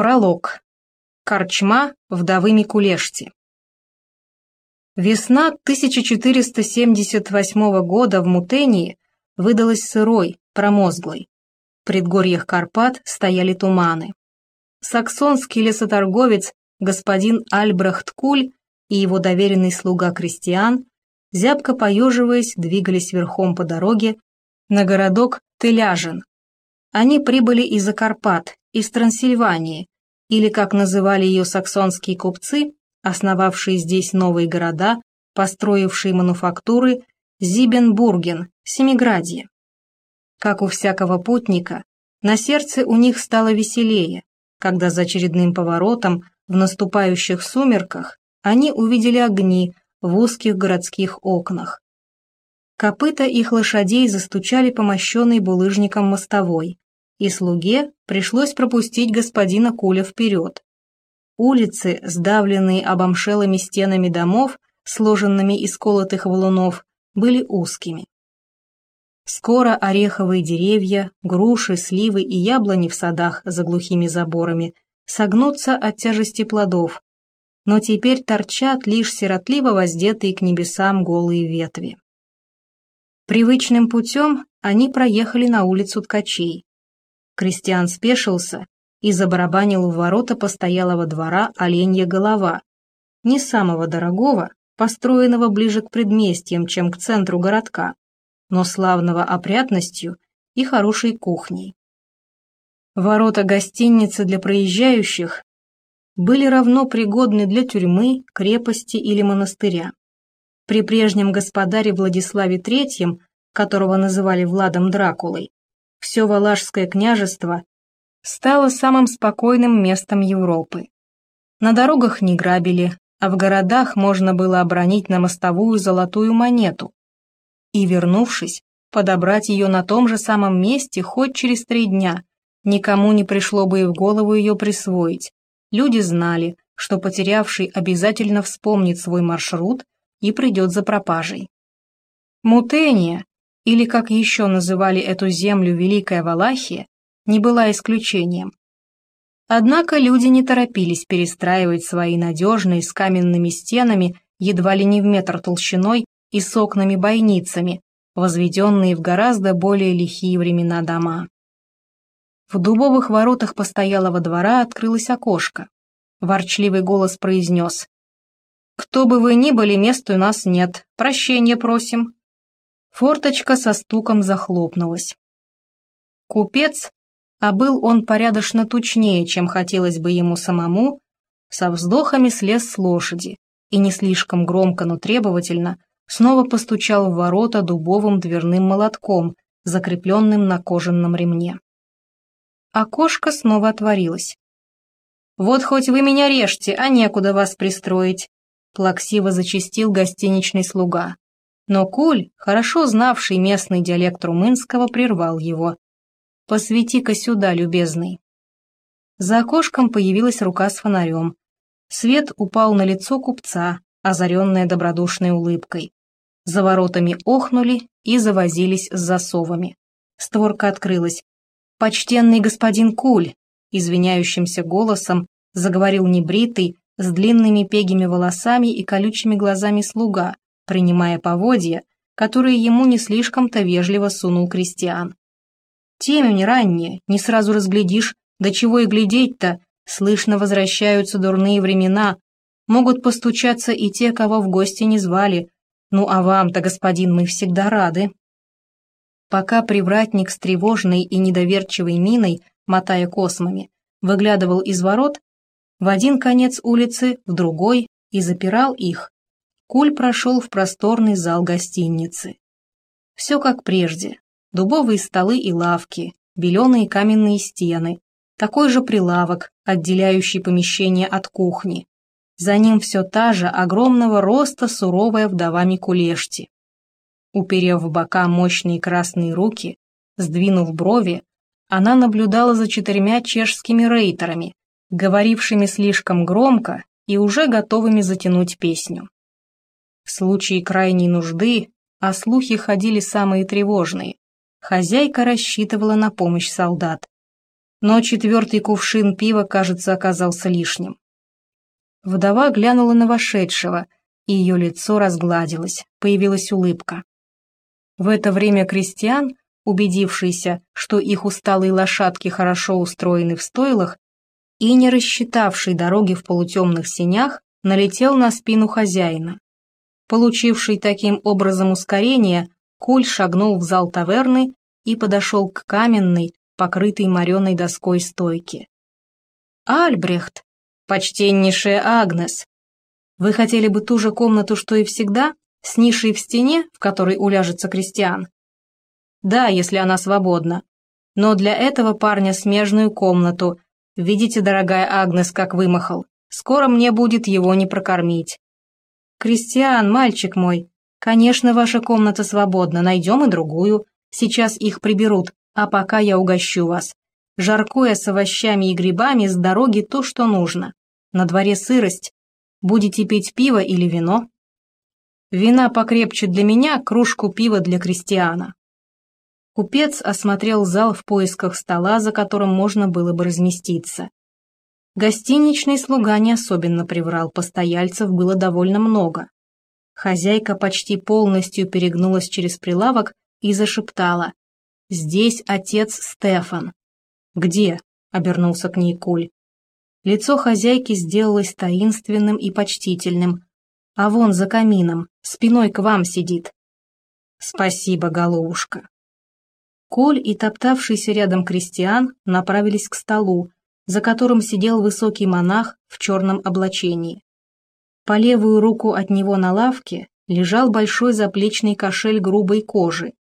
Пролог. Корчма вдовы Микулешти. Весна 1478 года в Мутении выдалась сырой, промозглой. В предгорьях Карпат стояли туманы. Саксонский лесоторговец господин Альбрехт Куль и его доверенный слуга Кристиан, зябко поеживаясь, двигались верхом по дороге на городок Теляжин. Они прибыли из-за Карпат, из Трансильвании, или, как называли ее саксонские купцы, основавшие здесь новые города, построившие мануфактуры, Зибенбурген, Семиградье. Как у всякого путника, на сердце у них стало веселее, когда за очередным поворотом в наступающих сумерках они увидели огни в узких городских окнах. Копыта их лошадей застучали по мощенной булыжником мостовой, и слуге пришлось пропустить господина Куля вперед. Улицы, сдавленные обомшелыми стенами домов, сложенными из колотых валунов, были узкими. Скоро ореховые деревья, груши, сливы и яблони в садах за глухими заборами согнутся от тяжести плодов, но теперь торчат лишь сиротливо воздетые к небесам голые ветви. Привычным путем они проехали на улицу ткачей. Кристиан спешился и забарабанил в ворота постоялого двора оленья голова, не самого дорогого, построенного ближе к предместьям, чем к центру городка, но славного опрятностью и хорошей кухней. Ворота гостиницы для проезжающих были равно пригодны для тюрьмы, крепости или монастыря. При прежнем господаре Владиславе III, которого называли Владом Дракулой, все Валашское княжество стало самым спокойным местом Европы. На дорогах не грабили, а в городах можно было обронить на мостовую золотую монету и, вернувшись, подобрать ее на том же самом месте хоть через три дня. Никому не пришло бы и в голову ее присвоить. Люди знали, что потерявший обязательно вспомнит свой маршрут и придет за пропажей. Мутения, или как еще называли эту землю Великая Валахия, не была исключением. Однако люди не торопились перестраивать свои надежные с каменными стенами едва ли не в метр толщиной и с окнами-бойницами, возведенные в гораздо более лихие времена дома. В дубовых воротах постоялого двора открылось окошко. Ворчливый голос произнес. «Кто бы вы ни были, места у нас нет. Прощения просим». Форточка со стуком захлопнулась. Купец, а был он порядочно тучнее, чем хотелось бы ему самому, со вздохами слез с лошади и не слишком громко, но требовательно снова постучал в ворота дубовым дверным молотком, закрепленным на кожаном ремне. Окошко снова отворилось. «Вот хоть вы меня режьте, а некуда вас пристроить», плаксиво зачистил гостиничный слуга. Но Куль, хорошо знавший местный диалект румынского, прервал его. «Посвети-ка сюда, любезный». За окошком появилась рука с фонарем. Свет упал на лицо купца, озаренное добродушной улыбкой. За воротами охнули и завозились с засовами. Створка открылась. «Почтенный господин Куль!» Извиняющимся голосом заговорил небритый, с длинными пегими волосами и колючими глазами слуга, принимая поводья, которые ему не слишком-то вежливо сунул крестьян. Темень ранняя, не сразу разглядишь, до чего и глядеть-то, слышно возвращаются дурные времена, могут постучаться и те, кого в гости не звали, ну а вам-то, господин, мы всегда рады. Пока привратник с тревожной и недоверчивой миной, мотая космами, выглядывал из ворот, в один конец улицы, в другой, и запирал их, Куль прошел в просторный зал гостиницы. Все как прежде. Дубовые столы и лавки, беленые каменные стены, такой же прилавок, отделяющий помещение от кухни. За ним все та же огромного роста суровая вдова Микулешти. Уперев в бока мощные красные руки, сдвинув брови, она наблюдала за четырьмя чешскими рейтерами, говорившими слишком громко и уже готовыми затянуть песню. В случае крайней нужды, а слухи ходили самые тревожные, хозяйка рассчитывала на помощь солдат. но четвертый кувшин пива, кажется, оказался лишним. Вдова глянула на вошедшего, и ее лицо разгладилось, появилась улыбка. В это время крестьян, убедившийся, что их усталые лошадки хорошо устроены в стойлах, и не рассчитавший дороги в полутемных сенях, налетел на спину хозяина. Получивший таким образом ускорение, Куль шагнул в зал таверны и подошел к каменной, покрытой мореной доской стойке. «Альбрехт, почтеннейшая Агнес, вы хотели бы ту же комнату, что и всегда, с нишей в стене, в которой уляжется крестьян?» «Да, если она свободна. Но для этого парня смежную комнату. Видите, дорогая Агнес, как вымахал. Скоро мне будет его не прокормить». «Кристиан, мальчик мой, конечно, ваша комната свободна, найдем и другую. Сейчас их приберут, а пока я угощу вас. Жаркое с овощами и грибами с дороги то, что нужно. На дворе сырость. Будете пить пиво или вино? Вина покрепче для меня, кружку пива для крестьяна. Купец осмотрел зал в поисках стола, за которым можно было бы разместиться. Гостиничный слуга не особенно приврал, постояльцев было довольно много. Хозяйка почти полностью перегнулась через прилавок и зашептала. «Здесь отец Стефан». «Где?» — обернулся к ней Куль. Лицо хозяйки сделалось таинственным и почтительным. «А вон за камином, спиной к вам сидит». «Спасибо, головушка». Коль и топтавшийся рядом крестьян направились к столу, за которым сидел высокий монах в черном облачении. По левую руку от него на лавке лежал большой заплечный кошель грубой кожи,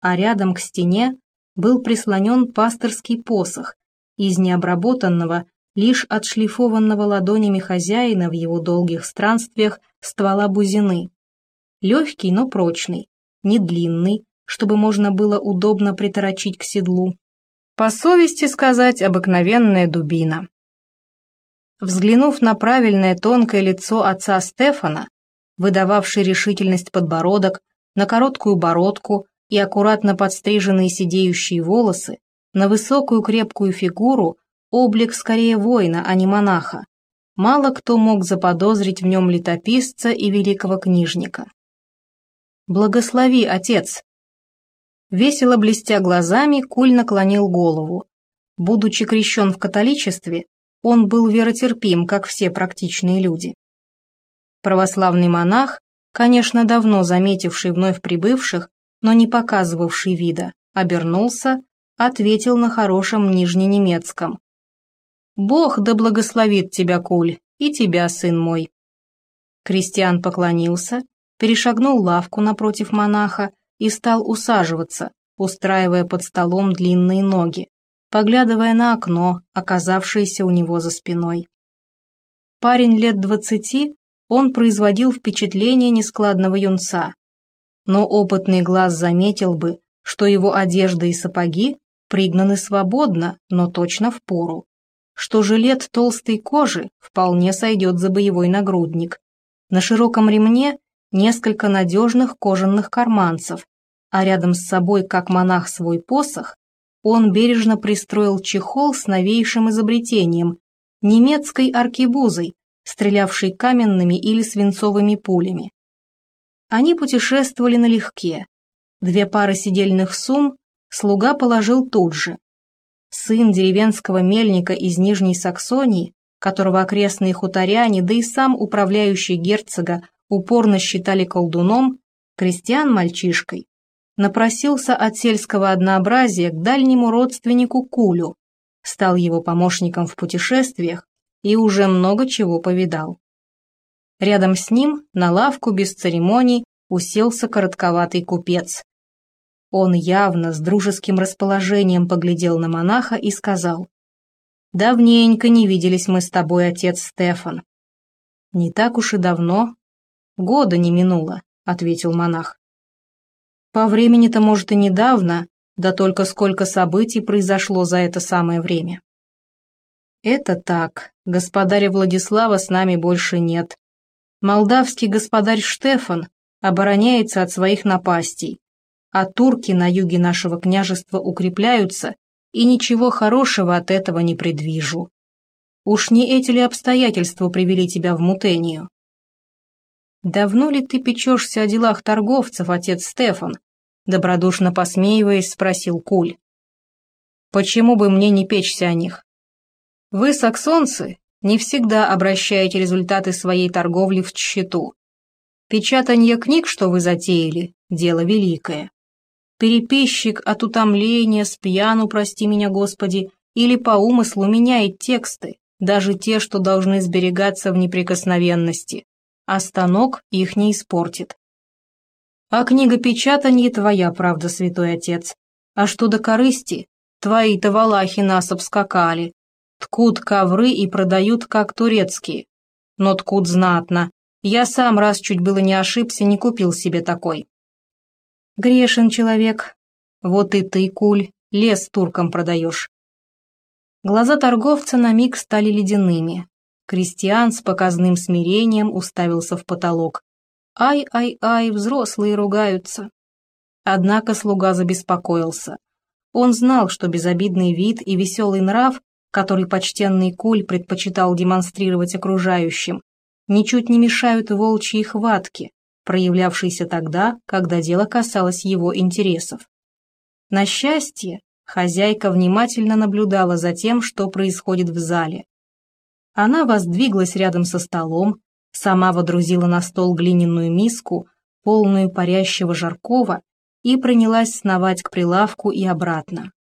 а рядом к стене был прислонен пасторский посох из необработанного, лишь отшлифованного ладонями хозяина в его долгих странствиях ствола бузины. Легкий, но прочный, не длинный, чтобы можно было удобно приторочить к седлу. По совести сказать, обыкновенная дубина. Взглянув на правильное тонкое лицо отца Стефана, выдававший решительность подбородок, на короткую бородку, и аккуратно подстриженные сидеющие волосы, на высокую крепкую фигуру облик скорее воина, а не монаха. Мало кто мог заподозрить в нем летописца и великого книжника. «Благослови, отец!» Весело блестя глазами, Куль наклонил голову. Будучи крещен в католичестве, он был веротерпим, как все практичные люди. Православный монах, конечно, давно заметивший вновь прибывших, но не показывавший вида, обернулся, ответил на хорошем нижненемецком. «Бог да благословит тебя, Куль, и тебя, сын мой». Крестьян поклонился, перешагнул лавку напротив монаха и стал усаживаться, устраивая под столом длинные ноги, поглядывая на окно, оказавшееся у него за спиной. Парень лет двадцати, он производил впечатление нескладного юнца, но опытный глаз заметил бы, что его одежда и сапоги пригнаны свободно, но точно в пору, что жилет толстой кожи вполне сойдет за боевой нагрудник. На широком ремне несколько надежных кожаных карманцев, а рядом с собой, как монах свой посох, он бережно пристроил чехол с новейшим изобретением, немецкой аркебузой, стрелявшей каменными или свинцовыми пулями. Они путешествовали налегке. Две пары сидельных сумм слуга положил тут же. Сын деревенского мельника из Нижней Саксонии, которого окрестные хуторяне, да и сам управляющий герцога упорно считали колдуном, крестьян мальчишкой, напросился от сельского однообразия к дальнему родственнику Кулю, стал его помощником в путешествиях и уже много чего повидал. Рядом с ним, на лавку без церемоний, уселся коротковатый купец. Он явно с дружеским расположением поглядел на монаха и сказал, «Давненько не виделись мы с тобой, отец Стефан». «Не так уж и давно. Года не минуло», — ответил монах. «По времени-то, может, и недавно, да только сколько событий произошло за это самое время». «Это так. Господаря Владислава с нами больше нет. Молдавский господарь Штефан обороняется от своих напастей, а турки на юге нашего княжества укрепляются и ничего хорошего от этого не предвижу. Уж не эти ли обстоятельства привели тебя в мутению? Давно ли ты печешься о делах торговцев, отец Стефан? Добродушно посмеиваясь, спросил Куль. Почему бы мне не печься о них? Вы, саксонцы, не всегда обращаете результаты своей торговли в тщету. Печатание книг, что вы затеяли, дело великое. Переписчик от утомления, с прости меня, Господи, или по умыслу меняет тексты, даже те, что должны сберегаться в неприкосновенности, а станок их не испортит. А книга печатанье твоя, правда, святой отец. А что до корысти, твои-то валахи нас обскакали. Ткут ковры и продают, как турецкие. Но ткут знатно. Я сам раз чуть было не ошибся, не купил себе такой. Грешен человек. Вот и ты, куль, лес туркам продаешь. Глаза торговца на миг стали ледяными. Кристиан с показным смирением уставился в потолок. Ай-ай-ай, взрослые ругаются. Однако слуга забеспокоился. Он знал, что безобидный вид и веселый нрав, который почтенный куль предпочитал демонстрировать окружающим, ничуть не мешают волчьей хватке, проявлявшейся тогда, когда дело касалось его интересов. На счастье, Хозяйка внимательно наблюдала за тем, что происходит в зале. Она воздвиглась рядом со столом, сама водрузила на стол глиняную миску, полную парящего жаркого, и принялась сновать к прилавку и обратно.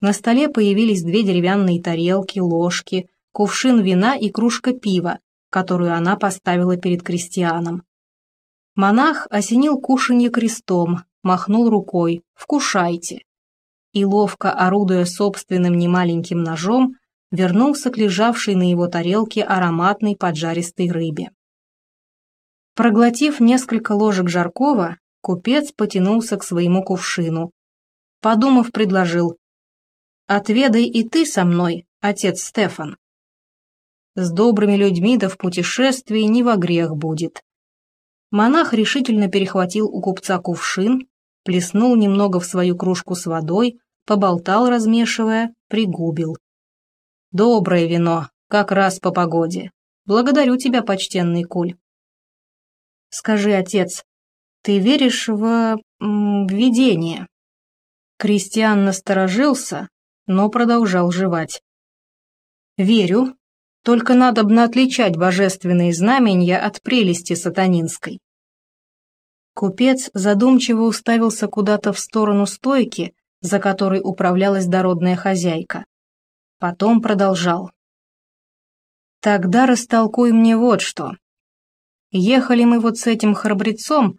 На столе появились две деревянные тарелки, ложки, кувшин вина и кружка пива, которую она поставила перед крестьяном. Монах осенил кушанье крестом, махнул рукой «Вкушайте» и, ловко орудуя собственным немаленьким ножом, вернулся к лежавшей на его тарелке ароматной поджаристой рыбе. Проглотив несколько ложек жаркого, купец потянулся к своему кувшину. Подумав, предложил «Отведай и ты со мной, отец Стефан». С добрыми людьми да в путешествии не во грех будет. Монах решительно перехватил у купца кувшин, плеснул немного в свою кружку с водой, поболтал, размешивая, пригубил. «Доброе вино, как раз по погоде. Благодарю тебя, почтенный куль». «Скажи, отец, ты веришь в... в видение?» Кристиан насторожился, но продолжал жевать. «Верю, только надобно отличать божественные знамения от прелести сатанинской». Купец задумчиво уставился куда-то в сторону стойки, за которой управлялась дородная хозяйка. Потом продолжал. «Тогда растолкуй мне вот что. Ехали мы вот с этим храбрецом,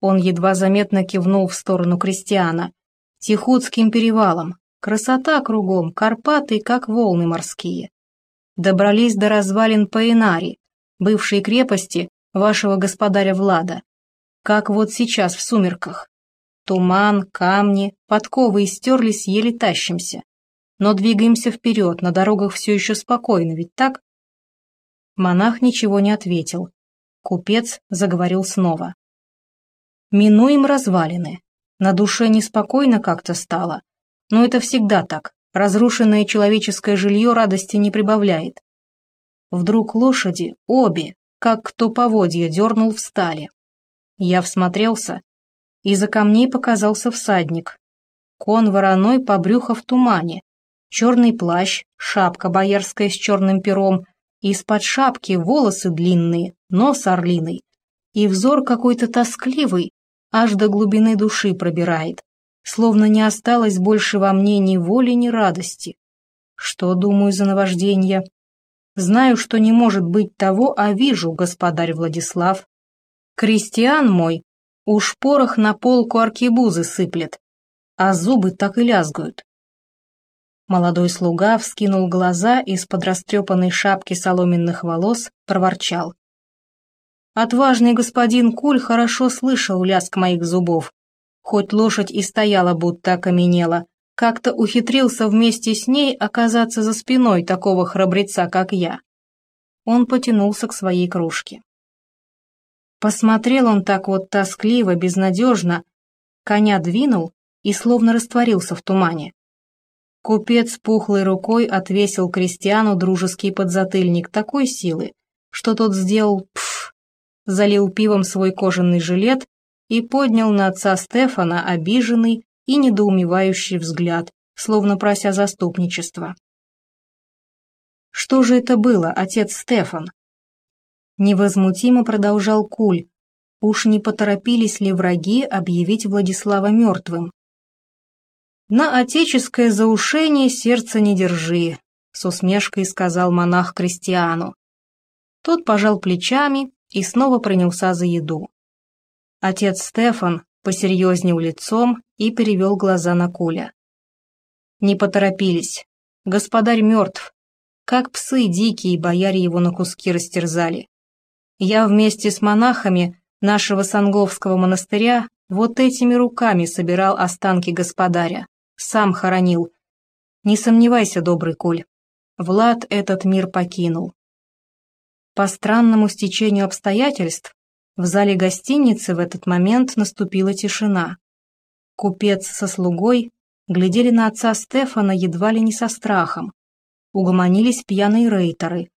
он едва заметно кивнул в сторону крестьяна, Тихутским перевалом, красота кругом, Карпаты, как волны морские. Добрались до развалин Паинари, бывшей крепости вашего господаря Влада, как вот сейчас в сумерках. Туман, камни, подковы истерлись, еле тащимся. Но двигаемся вперед, на дорогах все еще спокойно, ведь так? Монах ничего не ответил. Купец заговорил снова. Минуем развалины. На душе неспокойно как-то стало. Но это всегда так. Разрушенное человеческое жилье радости не прибавляет. Вдруг лошади, обе, как кто поводья, дернул встали. Я всмотрелся, из-за камней показался всадник. Кон вороной по брюхо в тумане, черный плащ, шапка боярская с черным пером, из-под шапки волосы длинные, нос орлиный, и взор какой-то тоскливый, аж до глубины души пробирает, словно не осталось больше во мне ни воли, ни радости. Что думаю за наваждение? Знаю, что не может быть того, а вижу, господарь Владислав. Крестьян мой Уж порох на полку аркебузы сыплет, а зубы так и лязгают. Молодой слуга вскинул глаза из-под растрепанной шапки соломенных волос, проворчал. Отважный господин Куль хорошо слышал лязг моих зубов. Хоть лошадь и стояла, будто окаменела, как-то ухитрился вместе с ней оказаться за спиной такого храбреца, как я. Он потянулся к своей кружке. Посмотрел он так вот тоскливо, безнадежно, коня двинул и словно растворился в тумане. Купец пухлой рукой отвесил крестьяну дружеский подзатыльник такой силы, что тот сделал пф, залил пивом свой кожаный жилет и поднял на отца Стефана обиженный и недоумевающий взгляд, словно прося заступничества. Что же это было, отец Стефан? Невозмутимо продолжал Куль. Уж не поторопились ли враги объявить Владислава мертвым? «На отеческое заушение сердце не держи», — с усмешкой сказал монах Кристиану. Тот пожал плечами и снова принялся за еду. Отец Стефан посерьезнел лицом и перевел глаза на Куля. Не поторопились. Господарь мертв. Как псы дикие, бояре его на куски растерзали. Я вместе с монахами нашего Санговского монастыря вот этими руками собирал останки господаря сам хоронил. Не сомневайся, добрый Коль, Влад этот мир покинул. По странному стечению обстоятельств в зале гостиницы в этот момент наступила тишина. Купец со слугой глядели на отца Стефана едва ли не со страхом. Угомонились пьяные рейтеры.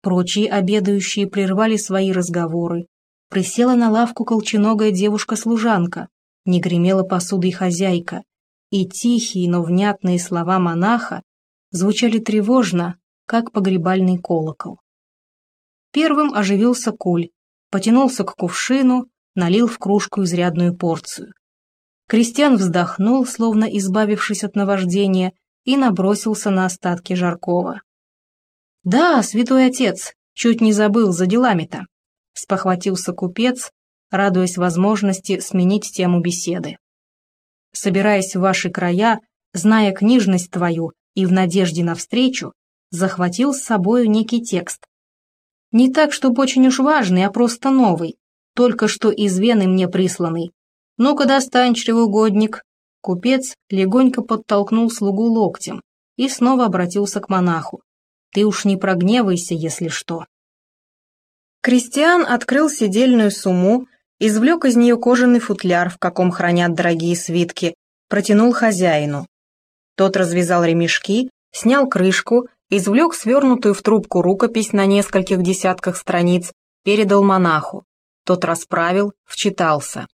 Прочие обедающие прервали свои разговоры. Присела на лавку колченогая девушка-служанка, не гремела посудой хозяйка, и тихие, но внятные слова монаха звучали тревожно, как погребальный колокол. Первым оживился куль, потянулся к кувшину, налил в кружку изрядную порцию. Крестьян вздохнул, словно избавившись от наваждения, и набросился на остатки жаркого. «Да, святой отец, чуть не забыл за делами-то», — спохватился купец, радуясь возможности сменить тему беседы собираясь в ваши края, зная книжность твою и в надежде на встречу, захватил с собою некий текст. Не так, чтобы очень уж важный, а просто новый, только что из Вены мне присланный. Ну-ка достань, чревоугодник. Купец легонько подтолкнул слугу локтем и снова обратился к монаху. Ты уж не прогневайся, если что. Кристиан открыл сидельную сумму, извлек из нее кожаный футляр, в каком хранят дорогие свитки, протянул хозяину. Тот развязал ремешки, снял крышку, извлек свернутую в трубку рукопись на нескольких десятках страниц, передал монаху. Тот расправил, вчитался.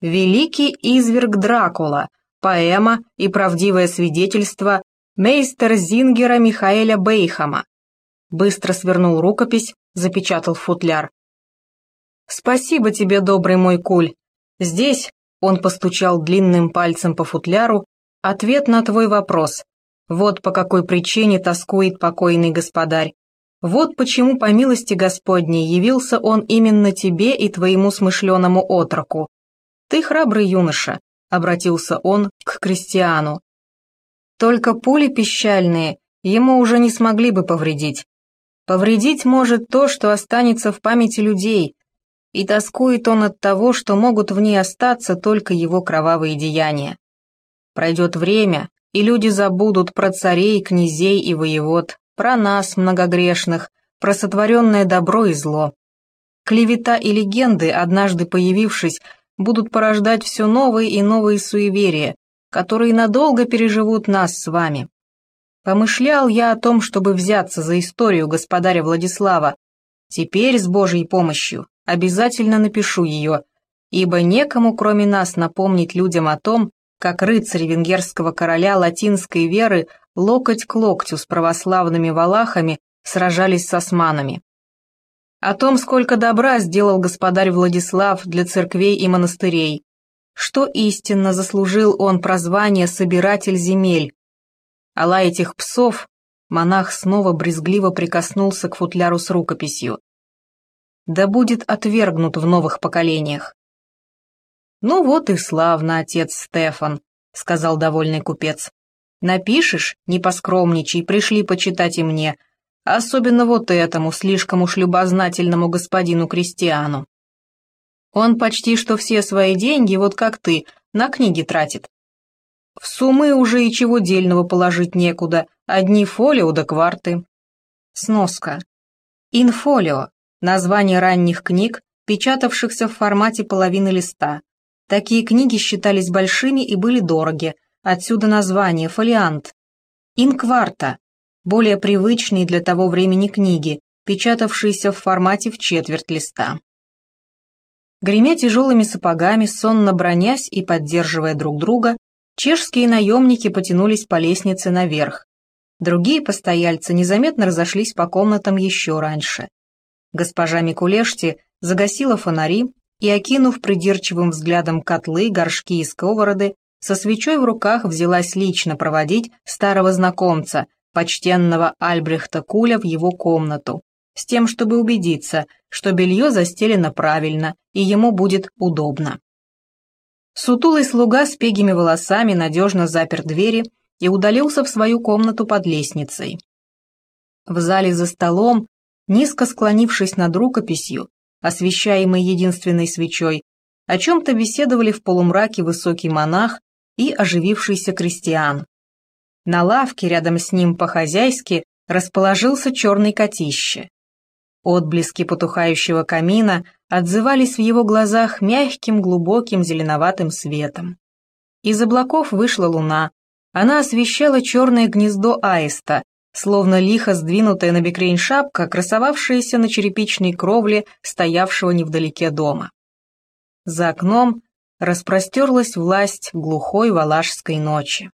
«Великий изверг Дракула», поэма и правдивое свидетельство мейстер Зингера Михаэля Бейхама. Быстро свернул рукопись, запечатал футляр, «Спасибо тебе, добрый мой куль. Здесь, — он постучал длинным пальцем по футляру, — ответ на твой вопрос. Вот по какой причине тоскует покойный господарь. Вот почему, по милости Господней, явился он именно тебе и твоему смышленому отроку. Ты храбрый юноша, — обратился он к крестьяну. Только пули пищальные ему уже не смогли бы повредить. Повредить может то, что останется в памяти людей, и тоскует он от того, что могут в ней остаться только его кровавые деяния. Пройдет время, и люди забудут про царей, князей и воевод, про нас, многогрешных, про сотворенное добро и зло. Клевета и легенды, однажды появившись, будут порождать все новые и новые суеверия, которые надолго переживут нас с вами. Помышлял я о том, чтобы взяться за историю господаря Владислава. Теперь, с Божьей помощью, обязательно напишу ее, ибо некому, кроме нас, напомнить людям о том, как рыцарь венгерского короля латинской веры локоть к локтю с православными валахами сражались с османами. О том, сколько добра сделал господарь Владислав для церквей и монастырей, что истинно заслужил он прозвание «собиратель земель». Алла этих псов монах снова брезгливо прикоснулся к футляру с рукописью да будет отвергнут в новых поколениях. «Ну вот и славно, отец Стефан», — сказал довольный купец. «Напишешь, не поскромничай, пришли почитать и мне, особенно вот этому слишком уж любознательному господину Кристиану. Он почти что все свои деньги, вот как ты, на книги тратит. В суммы уже и чего дельного положить некуда, одни фолио да кварты». Сноска. Инфолио Название ранних книг, печатавшихся в формате половины листа. Такие книги считались большими и были дороги, отсюда название «фолиант». «Инкварта», более привычные для того времени книги, печатавшиеся в формате в четверть листа. Гремя тяжелыми сапогами, сонно бронясь и поддерживая друг друга, чешские наемники потянулись по лестнице наверх. Другие постояльцы незаметно разошлись по комнатам еще раньше. Госпожа Микулешти загасила фонари и, окинув придирчивым взглядом котлы, горшки и сковороды, со свечой в руках взялась лично проводить старого знакомца, почтенного Альбрехта Куля в его комнату, с тем, чтобы убедиться, что белье застелено правильно и ему будет удобно. Сутулый слуга с пегими волосами надежно запер двери и удалился в свою комнату под лестницей. В зале за столом, низко склонившись над рукописью, освещаемой единственной свечой, о чем-то беседовали в полумраке высокий монах и оживившийся крестьян. На лавке рядом с ним по-хозяйски расположился черный котище. Отблески потухающего камина отзывались в его глазах мягким глубоким зеленоватым светом. Из облаков вышла луна. Она освещала черное гнездо аиста, словно лихо сдвинутая на бекрень шапка, красовавшаяся на черепичной кровле стоявшего невдалеке дома. За окном распростерлась власть глухой валашской ночи.